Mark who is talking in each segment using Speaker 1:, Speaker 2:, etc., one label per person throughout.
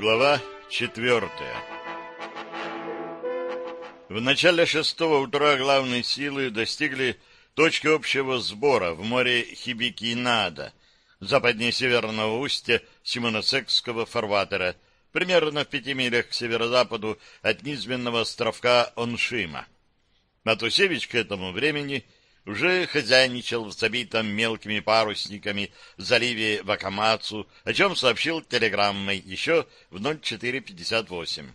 Speaker 1: Глава четвертая В начале шестого утра главные силы достигли точки общего сбора в море Хибикинада, западнее северного устья Симоносекского фарватера, примерно в пяти милях к северо-западу от низменного островка Оншима. Матусевич к этому времени уже хозяйничал в забитом мелкими парусниками заливе Вакамацу, о чем сообщил телеграммой еще в 0458.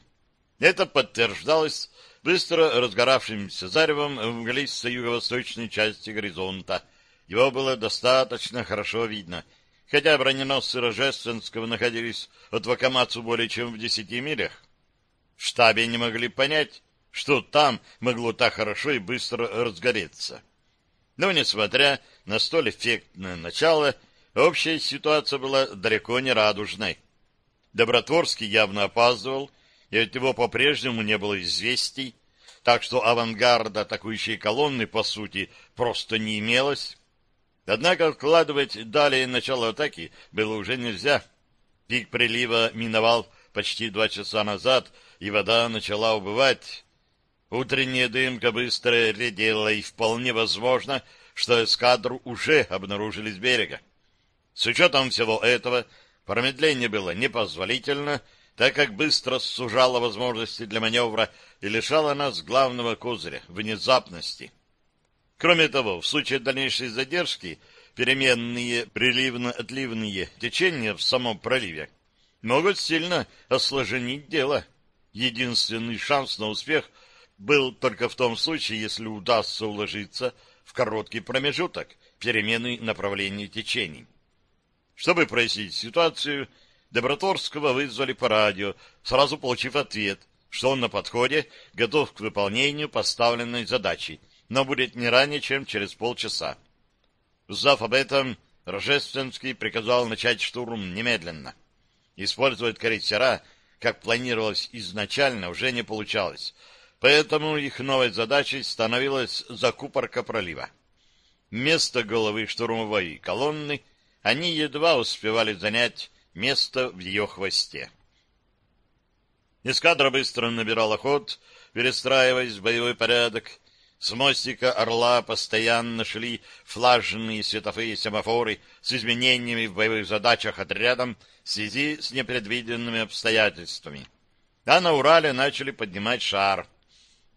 Speaker 1: Это подтверждалось быстро разгоравшимся заревом в мглистой юго-восточной части горизонта. Его было достаточно хорошо видно, хотя броненосцы Рожественского находились от Вакамацу более чем в десяти милях. В штабе не могли понять, что там могло так хорошо и быстро разгореться. Но, несмотря на столь эффектное начало, общая ситуация была далеко не радужной. Добротворский явно опаздывал, и от него по-прежнему не было известий, так что авангарда атакующей колонны, по сути, просто не имелось. Однако откладывать далее начало атаки было уже нельзя. Пик прилива миновал почти два часа назад, и вода начала убывать. Утренняя дымка быстро редела, и вполне возможно, что эскадру уже обнаружили с берега. С учетом всего этого, промедление было непозволительно, так как быстро сужало возможности для маневра и лишало нас главного козыря — внезапности. Кроме того, в случае дальнейшей задержки, переменные приливно-отливные течения в самом проливе могут сильно осложнить дело. Единственный шанс на успех — был только в том случае, если удастся уложиться в короткий промежуток перемены направления течений. Чтобы прояснить ситуацию, Доброторского вызвали по радио, сразу получив ответ, что он на подходе, готов к выполнению поставленной задачи, но будет не ранее, чем через полчаса. Узнав об этом, Рожественский приказал начать штурм немедленно. Использовать крейсера, как планировалось изначально, уже не получалось — Поэтому их новой задачей становилась закупорка пролива. Вместо головы штурмовой колонны они едва успевали занять место в ее хвосте. Эскадра быстро набирала ход, перестраиваясь в боевой порядок. С мостика «Орла» постоянно шли флажные световые семафоры с изменениями в боевых задачах отрядом в связи с непредвиденными обстоятельствами. А на Урале начали поднимать шар —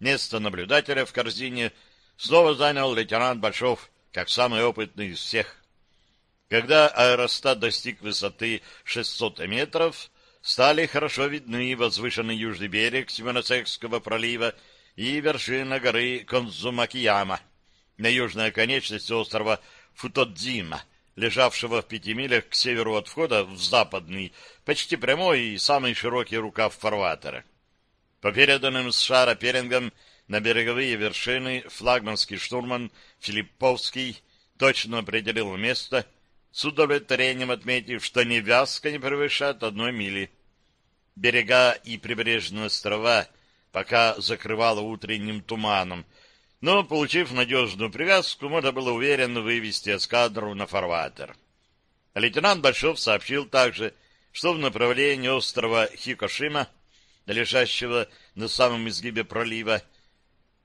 Speaker 1: Место наблюдателя в корзине снова занял лейтенант Большов, как самый опытный из всех. Когда аэростат достиг высоты 600 метров, стали хорошо видны возвышенный южный берег Симоносекского пролива и вершина горы Конзумакияма, на южной оконечности острова Футодзима, лежавшего в пяти милях к северу от входа в западный, почти прямой и самый широкий рукав фарватера. По переданным с шара Перингом на береговые вершины флагманский штурман Филипповский точно определил место, с удовлетворением отметив, что ни вязка не превышает одной мили. Берега и прибрежные острова пока закрывало утренним туманом, но, получив надежную привязку, можно было уверенно вывести эскадру на фарватер. Лейтенант Большов сообщил также, что в направлении острова Хикошима лежащего на самом изгибе пролива,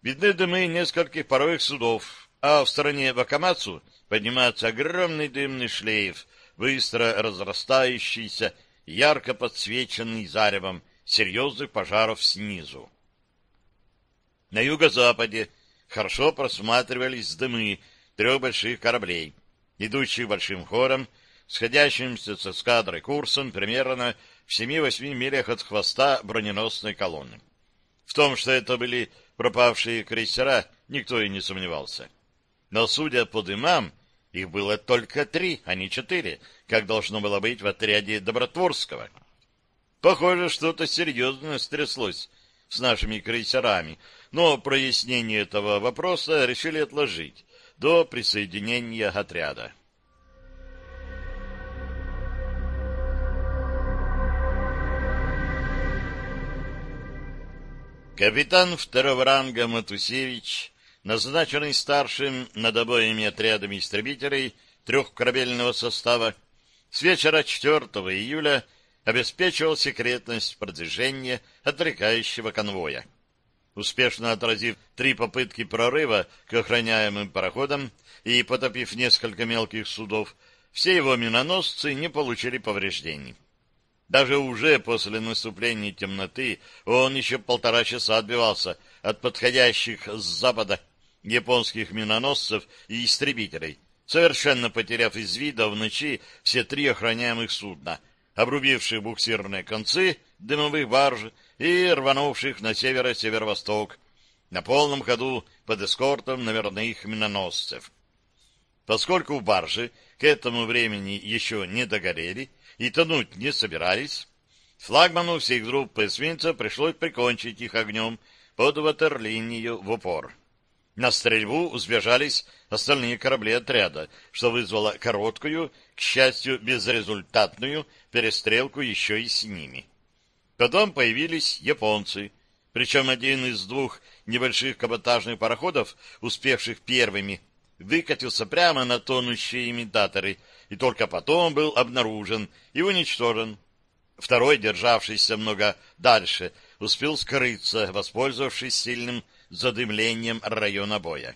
Speaker 1: видны дымы нескольких паровых судов, а в стороне Вакамацу поднимается огромный дымный шлейф, быстро разрастающийся, ярко подсвеченный заревом серьезных пожаров снизу. На юго-западе хорошо просматривались дымы трех больших кораблей, идущих большим хором, сходящимся с эскадрой курсом примерно в семи-восьми милях от хвоста броненосной колонны. В том, что это были пропавшие крейсера, никто и не сомневался. Но, судя по дымам, их было только три, а не четыре, как должно было быть в отряде Добротворского. Похоже, что-то серьезное стряслось с нашими крейсерами, но прояснение этого вопроса решили отложить до присоединения отряда. Капитан второго ранга Матусевич, назначенный старшим над обоими отрядами истребителей трехкорабельного состава, с вечера 4 июля обеспечивал секретность продвижения отвлекающего конвоя. Успешно отразив три попытки прорыва к охраняемым пароходам и потопив несколько мелких судов, все его миноносцы не получили повреждений. Даже уже после наступления темноты он еще полтора часа отбивался от подходящих с запада японских миноносцев и истребителей, совершенно потеряв из вида в ночи все три охраняемых судна, обрубивших буксирные концы дымовых барж и рванувших на северо-северо-восток на полном ходу под эскортом наверных миноносцев. Поскольку баржи к этому времени еще не догорели и тонуть не собирались, флагману всей группы эсминца пришлось прикончить их огнем под ватерлинию в упор. На стрельбу сбежались остальные корабли отряда, что вызвало короткую, к счастью, безрезультатную перестрелку еще и с ними. Потом появились японцы, причем один из двух небольших каботажных пароходов, успевших первыми, выкатился прямо на тонущие имитаторы и только потом был обнаружен и уничтожен. Второй, державшийся много дальше, успел скрыться, воспользовавшись сильным задымлением района боя.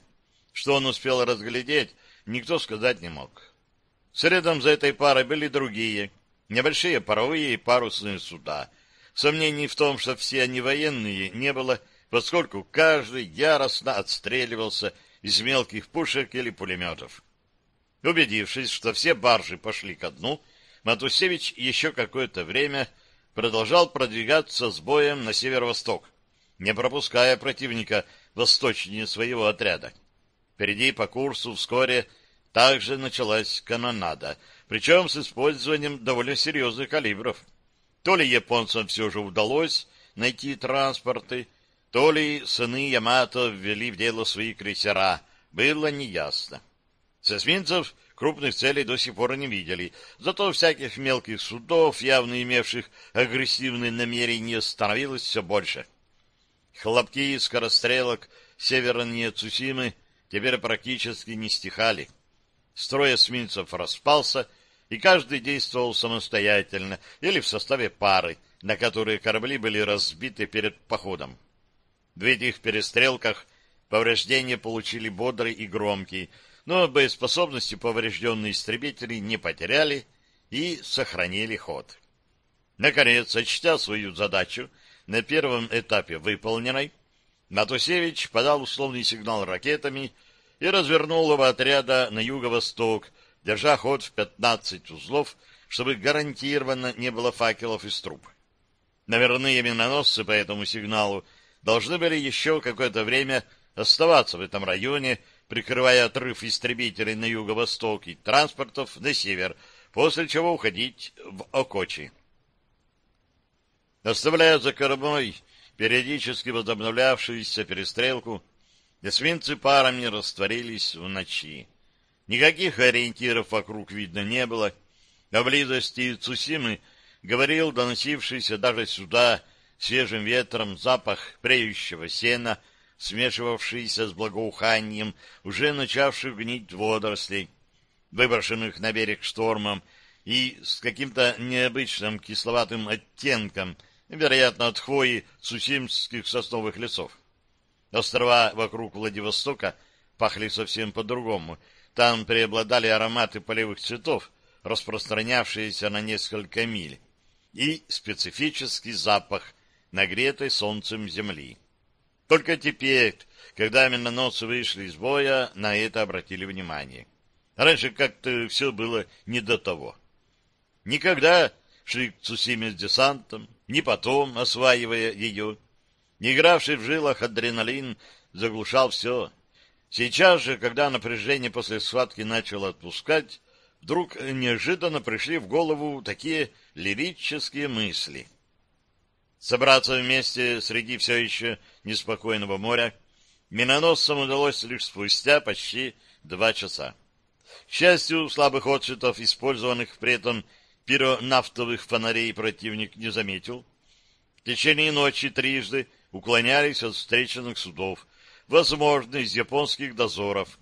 Speaker 1: Что он успел разглядеть, никто сказать не мог. Следом за этой парой были другие, небольшие паровые и парусные суда. Сомнений в том, что все они военные, не было, поскольку каждый яростно отстреливался из мелких пушек или пулеметов. Убедившись, что все баржи пошли ко дну, Матусевич еще какое-то время продолжал продвигаться с боем на северо-восток, не пропуская противника восточнее своего отряда. Впереди по курсу вскоре также началась канонада, причем с использованием довольно серьезных калибров. То ли японцам все же удалось найти транспорты, то ли сыны Ямато ввели в дело свои крейсера, было неясно. С эсминцев крупных целей до сих пор не видели, зато всяких мелких судов, явно имевших агрессивные намерения, становилось все больше. Хлопки скорострелок севернее Цусимы теперь практически не стихали. Строй эсминцев распался, и каждый действовал самостоятельно или в составе пары, на которые корабли были разбиты перед походом. В этих перестрелках повреждения получили бодрый и громкий, но боеспособности поврежденные истребители не потеряли и сохранили ход. Наконец, сочтя свою задачу на первом этапе выполненной, Матусевич подал условный сигнал ракетами и развернул его отряда на юго-восток, держа ход в 15 узлов, чтобы гарантированно не было факелов из труб. Наверные миноносцы по этому сигналу должны были еще какое-то время оставаться в этом районе, прикрывая отрыв истребителей на юго-восток и транспортов на север, после чего уходить в Окочи. Оставляя за кормой периодически возобновлявшуюся перестрелку, эсминцы парами растворились в ночи. Никаких ориентиров вокруг видно не было, о близости Цусимы говорил доносившийся даже сюда свежим ветром запах преющего сена, смешивавшийся с благоуханием уже начавших гнить водорослей, выброшенных на берег штормом, и с каким-то необычным кисловатым оттенком, вероятно, от хвои цусимских сосновых лесов. Острова вокруг Владивостока пахли совсем по-другому. Там преобладали ароматы полевых цветов, распространявшиеся на несколько миль, и специфический запах нагретой солнцем земли. Только теперь, когда миноносцы вышли из боя, на это обратили внимание. Раньше как-то все было не до того. Никогда шли Цусиме с десантом, ни потом, осваивая ее. Не игравший в жилах адреналин заглушал все. Сейчас же, когда напряжение после схватки начало отпускать, вдруг неожиданно пришли в голову такие лирические мысли — Собраться вместе среди все еще неспокойного моря миноносцам удалось лишь спустя почти два часа. К счастью, слабых отсветов, использованных при этом пиронафтовых фонарей, противник не заметил. В течение ночи трижды уклонялись от встреченных судов, возможно, из японских дозоров,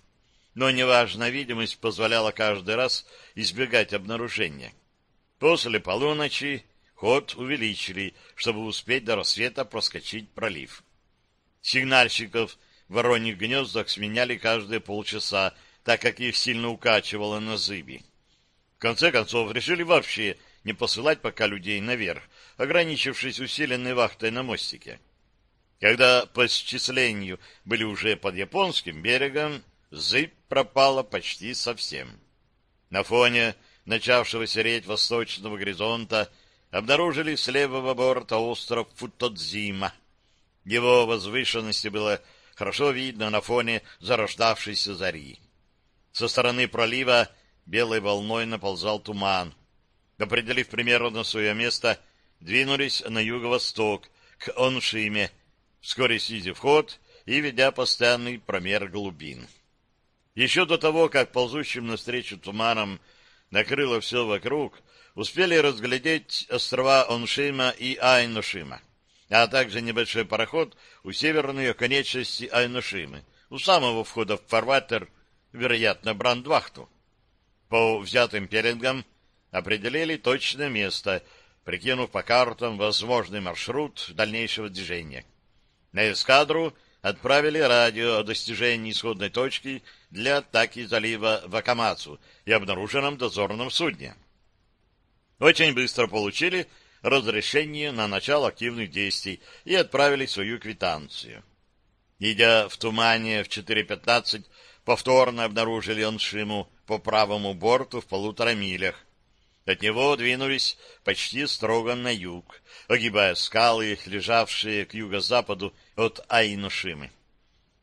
Speaker 1: но неважно, видимость позволяла каждый раз избегать обнаружения. После полуночи ход увеличили, чтобы успеть до рассвета проскочить пролив. Сигнальщиков в вороньих гнездах сменяли каждые полчаса, так как их сильно укачивало на зыби. В конце концов, решили вообще не посылать пока людей наверх, ограничившись усиленной вахтой на мостике. Когда по счислению были уже под японским берегом, зыбь пропала почти совсем. На фоне начавшего сереть восточного горизонта обнаружили с левого борта остров Футодзима. Его возвышенности было хорошо видно на фоне зарождавшейся зари. Со стороны пролива белой волной наползал туман. Определив примерно свое место, двинулись на юго-восток, к Оншиме, вскоре снизив ход и ведя постоянный промер глубин. Еще до того, как ползущим навстречу туманом накрыло все вокруг, успели разглядеть острова Оншима и Айношима, а также небольшой пароход у северной оконечности Айношимы, у самого входа в фарватер, вероятно, Брандвахту. По взятым пеленгам определили точное место, прикинув по картам возможный маршрут дальнейшего движения. На эскадру отправили радио о достижении исходной точки для атаки залива Вакамацу и обнаруженном дозорном судне. Очень быстро получили разрешение на начало активных действий и отправили свою квитанцию. Идя в тумане в 4.15, повторно обнаружили Оншиму по правому борту в полутора милях. От него двинулись почти строго на юг, огибая скалы, лежавшие к юго-западу от Айнушимы.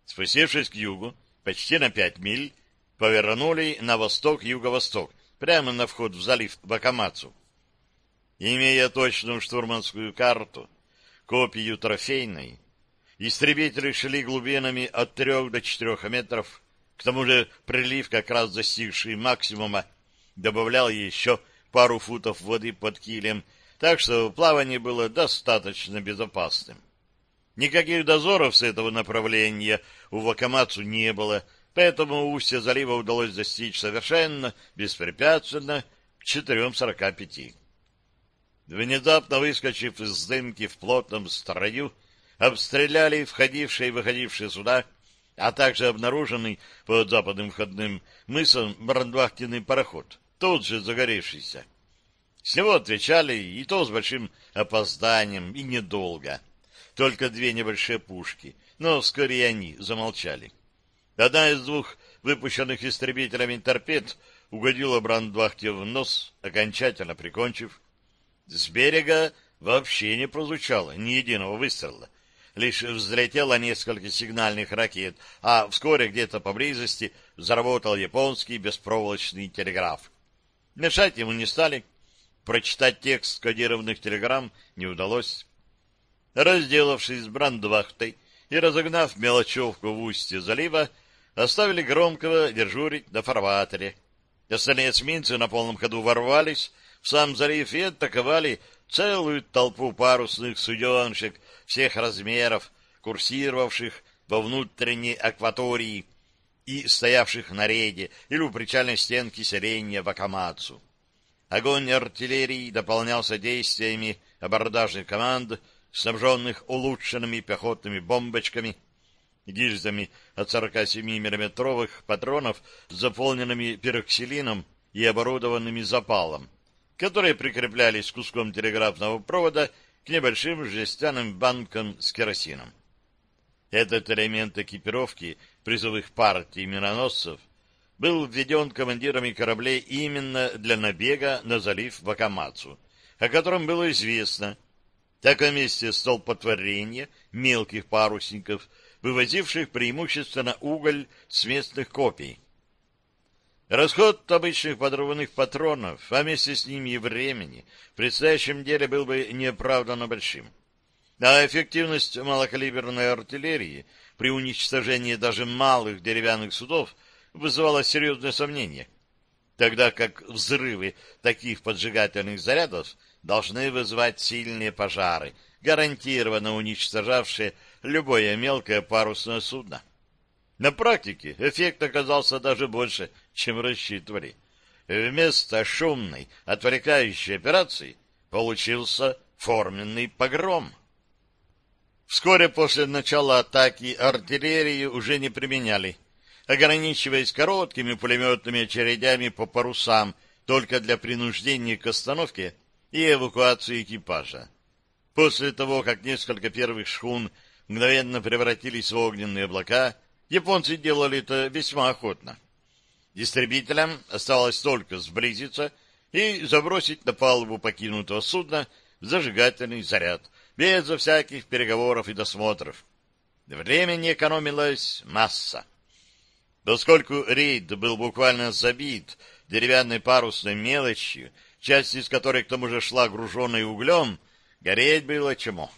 Speaker 1: Спустившись к югу, почти на пять миль, повернули на восток-юго-восток, прямо на вход в залив Бакамацу. Имея точную штурманскую карту, копию трофейной, истребители шли глубинами от трех до четырех метров, к тому же прилив, как раз достигший максимума, добавлял еще пару футов воды под килем, так что плавание было достаточно безопасным. Никаких дозоров с этого направления у Вакамацу не было, поэтому устье залива удалось достичь совершенно беспрепятственно к 4.45. Внезапно выскочив из дымки в плотном строю, обстреляли входившие и выходившие суда, а также обнаруженный под западным входным мысом брандвахтенный пароход, тут же загоревшийся. С него отвечали, и то с большим опозданием, и недолго — только две небольшие пушки, но вскоре они замолчали. Одна из двух выпущенных истребителями торпед угодила Брандвахте в нос, окончательно прикончив. С берега вообще не прозвучало ни единого выстрела. Лишь взлетело несколько сигнальных ракет, а вскоре где-то поблизости заработал японский беспроволочный телеграф. Мешать ему не стали. Прочитать текст кодированных телеграмм не удалось. Разделавшись с брандвахтой и разогнав мелочевку в устье залива, оставили громкого дежурить на фарватере. Остальные эсминцы на полном ходу ворвались в сам залив и атаковали целую толпу парусных суденшек всех размеров, курсировавших во внутренней акватории и стоявших на рейде или у причальной стенки селения Вакамацу. Огонь артиллерии дополнялся действиями абордажных команд снабженных улучшенными пехотными бомбочками, гильзами от 47-миллиметровых патронов с заполненными пероксилином и оборудованными запалом, которые прикреплялись куском телеграфного провода к небольшим жестяным банкам с керосином. Этот элемент экипировки призовых партий миноносцев был введен командирами кораблей именно для набега на залив Вакамацу, о котором было известно, так о месте столпотворения мелких парусников, вывозивших преимущественно уголь с местных копий. Расход обычных подрывных патронов, а вместе с ними и времени, в предстоящем деле был бы неоправданно большим. А эффективность малокалиберной артиллерии при уничтожении даже малых деревянных судов вызывала серьезные сомнения, тогда как взрывы таких поджигательных зарядов должны вызывать сильные пожары, гарантированно уничтожавшие любое мелкое парусное судно. На практике эффект оказался даже больше, чем рассчитывали. Вместо шумной, отвлекающей операции получился форменный погром. Вскоре после начала атаки артиллерию уже не применяли, ограничиваясь короткими пулеметными очередями по парусам только для принуждения к остановке и эвакуации экипажа. После того, как несколько первых шхун мгновенно превратились в огненные облака, японцы делали это весьма охотно. Истребителям оставалось только сблизиться и забросить на палубу покинутого судна зажигательный заряд, безо всяких переговоров и досмотров. Времени экономилась масса. Поскольку рейд был буквально забит деревянной парусной мелочью, часть из которой к тому же шла груженной углем, гореть было чему.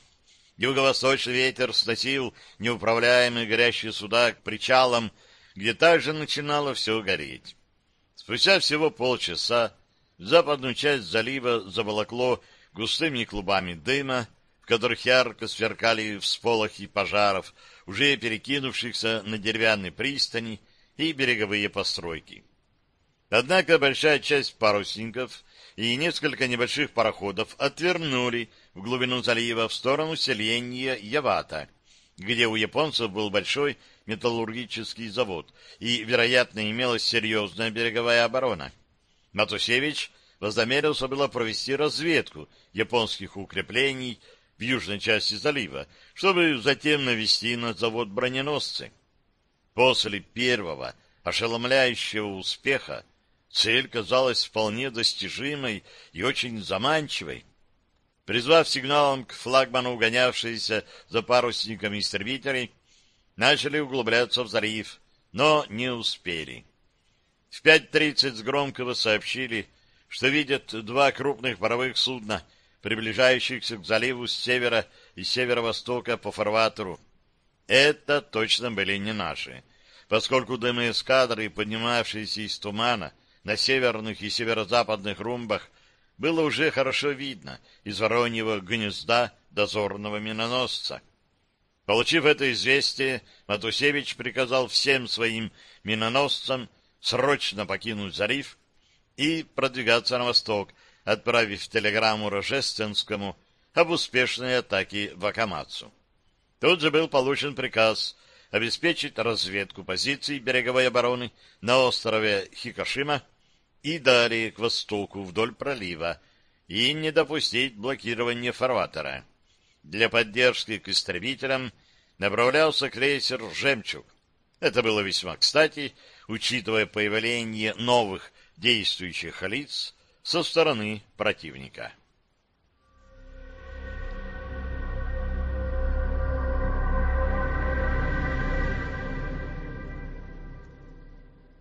Speaker 1: Юго-восточный ветер сносил неуправляемые горящие суда к причалам, где также начинало все гореть. Спустя всего полчаса западную часть залива заволокло густыми клубами дыма, в которых ярко сверкали всполохи пожаров, уже перекинувшихся на деревянные пристани и береговые постройки. Однако большая часть парусников и несколько небольших пароходов отвернули в глубину залива в сторону селения Явата, где у японцев был большой металлургический завод и, вероятно, имелась серьезная береговая оборона. Матусевич вознамерился было провести разведку японских укреплений в южной части залива, чтобы затем навести на завод броненосцы. После первого ошеломляющего успеха цель казалась вполне достижимой и очень заманчивой. Призвав сигналом к флагману угонявшиеся за парусниками истребителей, начали углубляться в залив, но не успели. В 5.30 с Громкого сообщили, что видят два крупных паровых судна, приближающихся к заливу с севера и северо-востока по фарватеру. Это точно были не наши, поскольку дымы эскадры, поднимавшиеся из тумана на северных и северо-западных румбах, было уже хорошо видно из вороньего гнезда дозорного миноносца. Получив это известие, Матусевич приказал всем своим миноносцам срочно покинуть залив и продвигаться на восток, отправив телеграмму Рожественскому об успешной атаке в Акамацу. Тут же был получен приказ обеспечить разведку позиций береговой обороны на острове Хикошима и далее к востоку вдоль пролива и не допустить блокирования фарватера. Для поддержки к истребителям направлялся крейсер «Жемчуг». Это было весьма кстати, учитывая появление новых действующих лиц со стороны противника.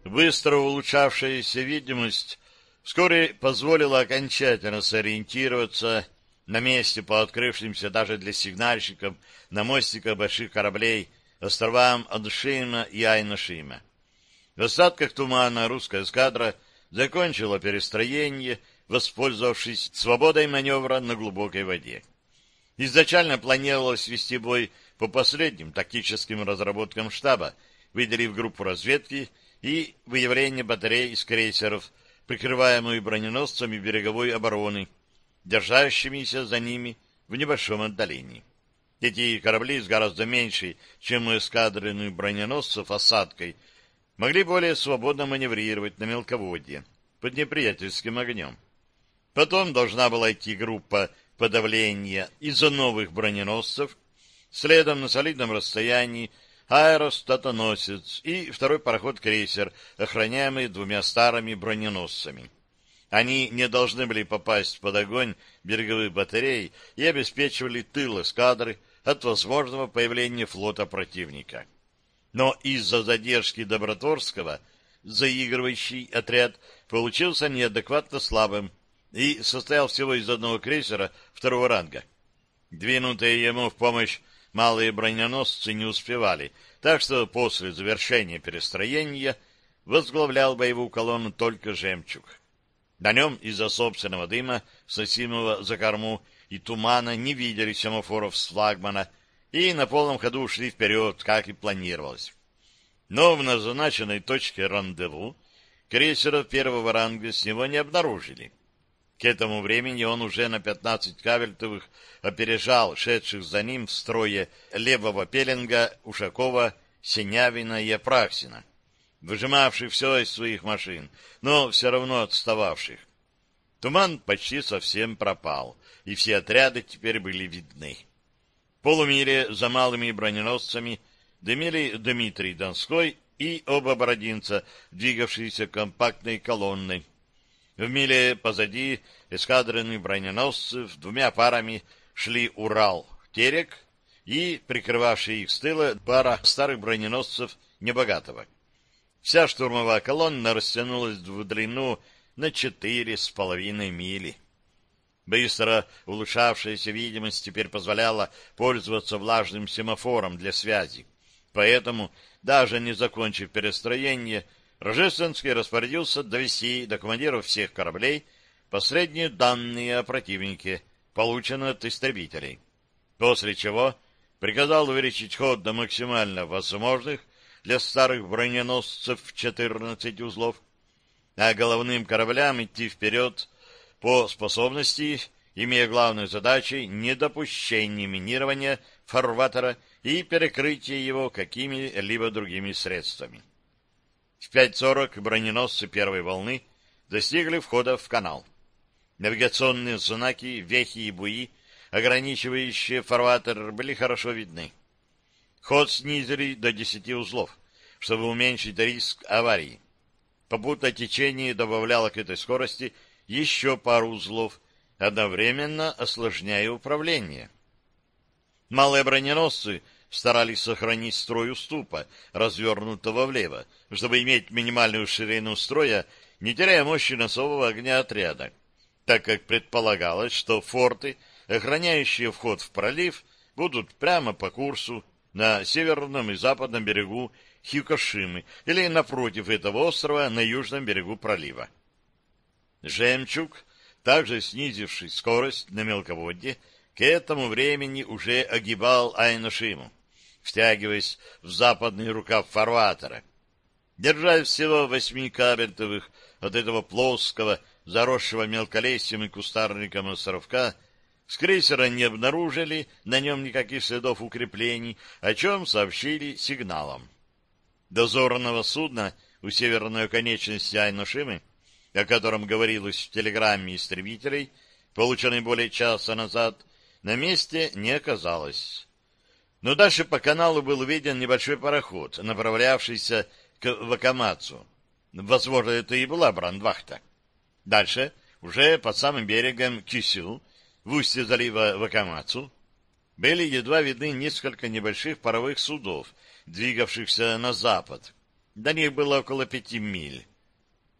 Speaker 1: Быстро улучшавшаяся видимость вскоре позволила окончательно сориентироваться на месте по открывшимся даже для сигнальщиков на мостиках больших кораблей островам Адшима и Айнашима. В остатках тумана русская эскадра закончила перестроение, воспользовавшись свободой маневра на глубокой воде. Изначально планировалось вести бой по последним тактическим разработкам штаба, выделив группу разведки и выявление батарей из крейсеров, прикрываемую броненосцами береговой обороны, держащимися за ними в небольшом отдалении. Эти корабли с гораздо меньшей, чем у эскадренных броненосцев, осадкой, могли более свободно маневрировать на мелководье под неприятельским огнем. Потом должна была идти группа подавления из-за новых броненосцев, следом на солидном расстоянии аэростатоносец и второй пароход-крейсер, охраняемый двумя старыми броненосцами. Они не должны были попасть под огонь береговых батарей и обеспечивали тыл эскадры от возможного появления флота противника. Но из-за задержки Добротворского заигрывающий отряд получился неадекватно слабым и состоял всего из одного крейсера второго ранга. Двинутые ему в помощь малые броненосцы не успевали, так что после завершения перестроения возглавлял боевую колонну только «Жемчуг». На нем из-за собственного дыма, сносимого за корму, и тумана не видели семафоров с флагмана и на полном ходу ушли вперед, как и планировалось. Но в назначенной точке рандеву крейсеров первого ранга с него не обнаружили. К этому времени он уже на 15 кабельтовых опережал шедших за ним в строе левого пеленга Ушакова, Синявина и Апраксина, выжимавших все из своих машин, но все равно отстававших. Туман почти совсем пропал, и все отряды теперь были видны. В полумиле за малыми броненосцами дымили Дмитрий Донской и оба бородинца, двигавшиеся компактной колонной. В миле позади эскадренных броненосцев двумя парами шли Урал, Терек и прикрывавший их с тыла пара старых броненосцев Небогатого. Вся штурмовая колонна растянулась в длину на четыре с половиной мили. Быстро улучшавшаяся видимость теперь позволяла пользоваться влажным семафором для связи. Поэтому, даже не закончив перестроение, Рожественский распорядился довести до командиров всех кораблей последние данные о противнике, полученные от истребителей. После чего приказал увеличить ход до максимально возможных для старых броненосцев 14 узлов, а головным кораблям идти вперед по способности, имея главной задачей недопущение минирования фарватера и перекрытие его какими-либо другими средствами. В 5.40 броненосцы первой волны достигли входа в канал. Навигационные знаки, вехи и буи, ограничивающие фарватер, были хорошо видны. Ход снизили до 10 узлов, чтобы уменьшить риск аварии. Попутное течение добавляло к этой скорости еще пару узлов, одновременно осложняя управление. Малые броненосцы старались сохранить строй уступа, развернутого влево, чтобы иметь минимальную ширину строя, не теряя мощи носового огня отряда, так как предполагалось, что форты, охраняющие вход в пролив, будут прямо по курсу на северном и западном берегу Хикошимы или напротив этого острова на южном берегу пролива. Жемчуг, также снизивший скорость на мелководье, к этому времени уже огибал Айношиму втягиваясь в западный рукав фарватера. Держась всего восьми кабельтовых от этого плоского, заросшего мелколесьем и кустарником островка, с крейсера не обнаружили на нем никаких следов укреплений, о чем сообщили сигналом. Дозорного судна у северной конечности Айношимы, о котором говорилось в телеграмме истребителей, полученной более часа назад, на месте не оказалось. Но дальше по каналу был виден небольшой пароход, направлявшийся к Вакамацу. Возможно, это и была брандвахта. Дальше, уже под самым берегом Кисю, в устье залива Вакамацу, были едва видны несколько небольших паровых судов, двигавшихся на запад. До них было около пяти миль.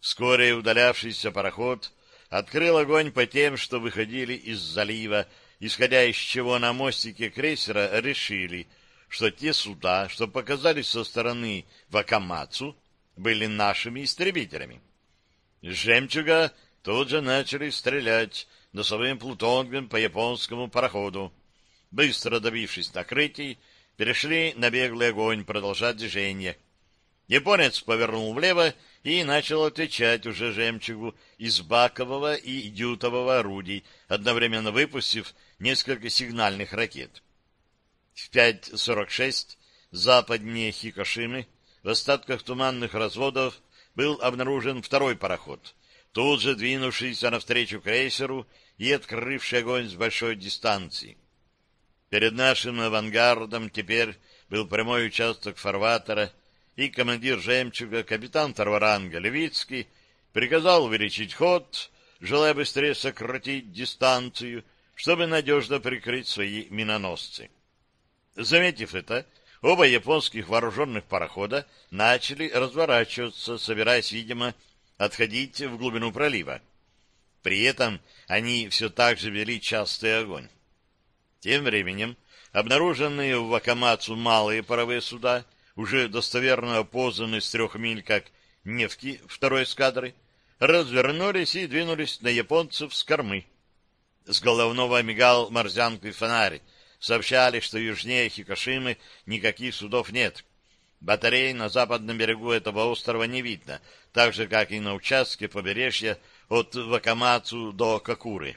Speaker 1: Вскоре удалявшийся пароход открыл огонь по тем, что выходили из залива, исходя из чего на мостике крейсера решили, что те суда, что показались со стороны Вакамацу, были нашими истребителями. «Жемчуга» тут же начали стрелять носовым плутонгом по японскому пароходу. Быстро добившись накрытий, перешли на беглый огонь продолжать движение. Японец повернул влево и начал отвечать уже жемчугу из бакового и дютового орудий, одновременно выпустив несколько сигнальных ракет. В 5.46 западнее Хикошимы в остатках туманных разводов был обнаружен второй пароход, тут же двинувшийся навстречу крейсеру и открывший огонь с большой дистанции. Перед нашим авангардом теперь был прямой участок фарватера, и командир «Жемчуга», капитан второго ранга Левицкий, приказал увеличить ход, желая быстрее сократить дистанцию, чтобы надежно прикрыть свои миноносцы. Заметив это, оба японских вооруженных парохода начали разворачиваться, собираясь, видимо, отходить в глубину пролива. При этом они все так же вели частый огонь. Тем временем обнаруженные в Вакамацу малые паровые суда, уже достоверно опознанные с трех миль как «Невки» второй эскадры, развернулись и двинулись на японцев с кормы. С головного мигал морзянкой фонарь. Сообщали, что южнее Хикошимы никаких судов нет. Батарей на западном берегу этого острова не видно, так же, как и на участке побережья от Вакамацу до Какуры.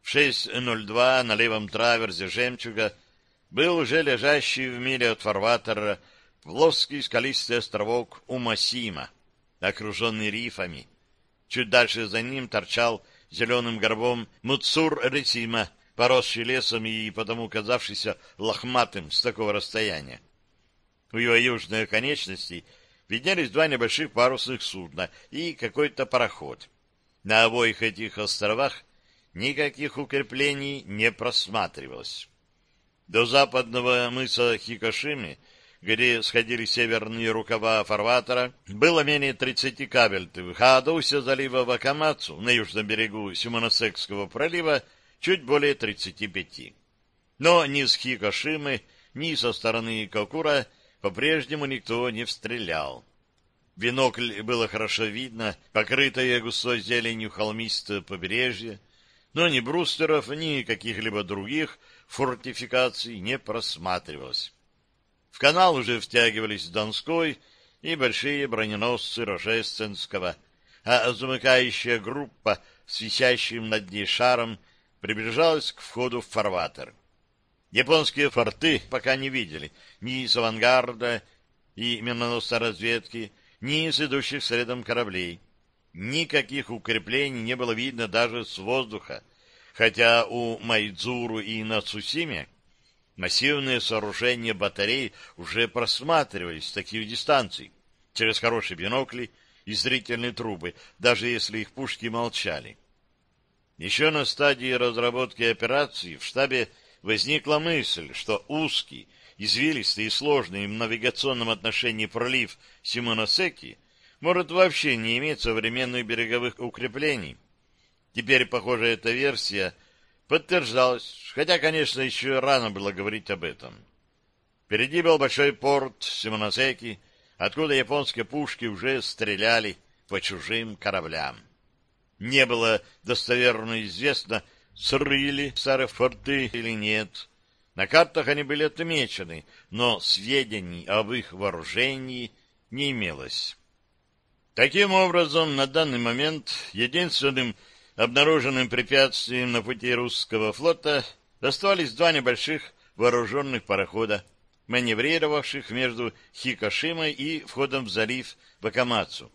Speaker 1: В 6.02 на левом траверзе «Жемчуга» был уже лежащий в миле от фарватера плоский скалистый островок Умасима, окруженный рифами. Чуть дальше за ним торчал зеленым горбом Муцур-Ресима, поросший лесом и потому казавшийся лохматым с такого расстояния. У его южной конечности виднелись два небольших парусных судна и какой-то пароход. На обоих этих островах никаких укреплений не просматривалось. До западного мыса Хикошимы, где сходили северные рукава фарватера, было менее 30 кабельтовых, а до устья залива Вакамацу на южном берегу Симоносекского пролива чуть более 35. Но ни с Хикошимы, ни со стороны Кокура по-прежнему никто не стрелял. Бинокль было хорошо видно, покрытое густой зеленью холмистое побережье, но ни брустеров, ни каких-либо других фортификаций не просматривалось. В канал уже втягивались Донской и большие броненосцы Рожественского, а замыкающая группа с висящим над ней шаром приближалась к входу в фарватер. Японские форты пока не видели ни с авангарда и миноносной разведки, ни с идущих следом кораблей. Никаких укреплений не было видно даже с воздуха, хотя у Майдзуру и на массивные сооружения батарей уже просматривались с таких дистанций, через хорошие бинокли и зрительные трубы, даже если их пушки молчали. Еще на стадии разработки операции в штабе возникла мысль, что узкий, извилистый и сложный в навигационном отношении пролив Симоносеки может вообще не иметь современных береговых укреплений. Теперь, похоже, эта версия подтверждалась, хотя, конечно, еще рано было говорить об этом. Впереди был большой порт Симоносеки, откуда японские пушки уже стреляли по чужим кораблям. Не было достоверно известно, срыли старые форты или нет. На картах они были отмечены, но сведений об их вооружении не имелось. Таким образом, на данный момент единственным обнаруженным препятствием на пути русского флота оставались два небольших вооруженных парохода, маневрировавших между Хикошимой и входом в залив Бакамацу.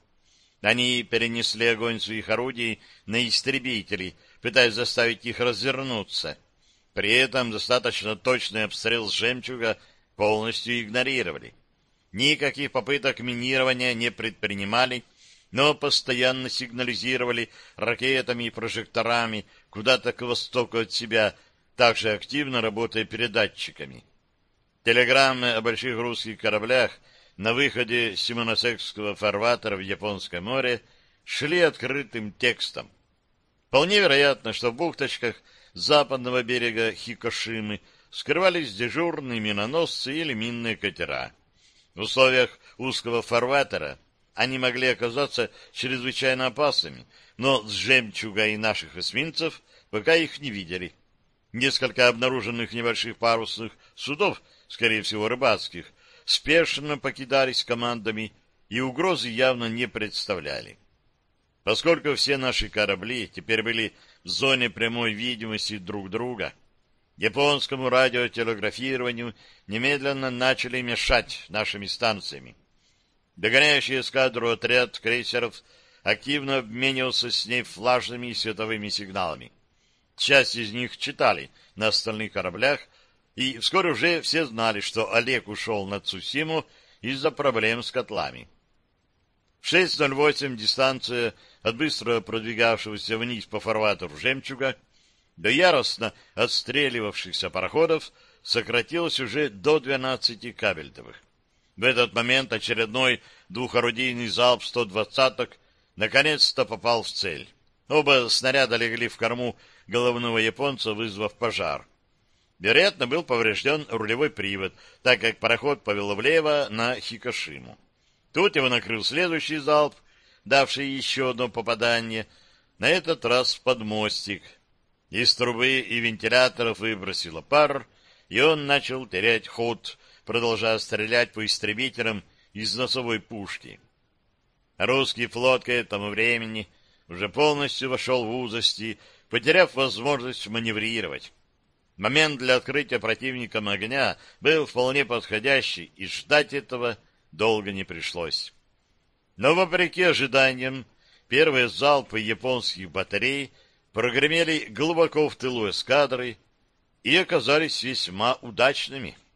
Speaker 1: Они перенесли огонь своих орудий на истребители — пытаясь заставить их развернуться. При этом достаточно точный обстрел с «Жемчуга» полностью игнорировали. Никаких попыток минирования не предпринимали, но постоянно сигнализировали ракетами и прожекторами куда-то к востоку от себя, также активно работая передатчиками. Телеграммы о больших русских кораблях на выходе Симоносекского фарватера в Японское море шли открытым текстом. Вполне вероятно, что в бухточках западного берега Хикошимы скрывались дежурные миноносцы или минные катера. В условиях узкого фарватера они могли оказаться чрезвычайно опасными, но с жемчуга и наших эсминцев пока их не видели. Несколько обнаруженных небольших парусных судов, скорее всего рыбацких, спешно покидались командами и угрозы явно не представляли. Поскольку все наши корабли теперь были в зоне прямой видимости друг друга, японскому радиотелеграфированию немедленно начали мешать нашими станциями. Догоняющий эскадру отряд крейсеров активно обменивался с ней флажными и световыми сигналами. Часть из них читали на остальных кораблях, и вскоре уже все знали, что Олег ушел на Цусиму из-за проблем с котлами. В 6.08 дистанция от быстро продвигавшегося вниз по фарватеру «Жемчуга» до яростно отстреливавшихся пароходов сократилась уже до 12 кабельтовых. В этот момент очередной двухорудийный залп 120-ок наконец-то попал в цель. Оба снаряда легли в корму головного японца, вызвав пожар. Вероятно, был поврежден рулевой привод, так как пароход повел влево на Хикошиму. Тут его накрыл следующий залп, давший еще одно попадание, на этот раз под мостик. Из трубы и вентиляторов выбросило пар, и он начал терять ход, продолжая стрелять по истребителям из носовой пушки. Русский флот к этому времени уже полностью вошел в узости, потеряв возможность маневрировать. Момент для открытия противником огня был вполне подходящий, и ждать этого долго не пришлось. Но, вопреки ожиданиям, первые залпы японских батарей прогремели глубоко в тылу эскадры и оказались весьма удачными —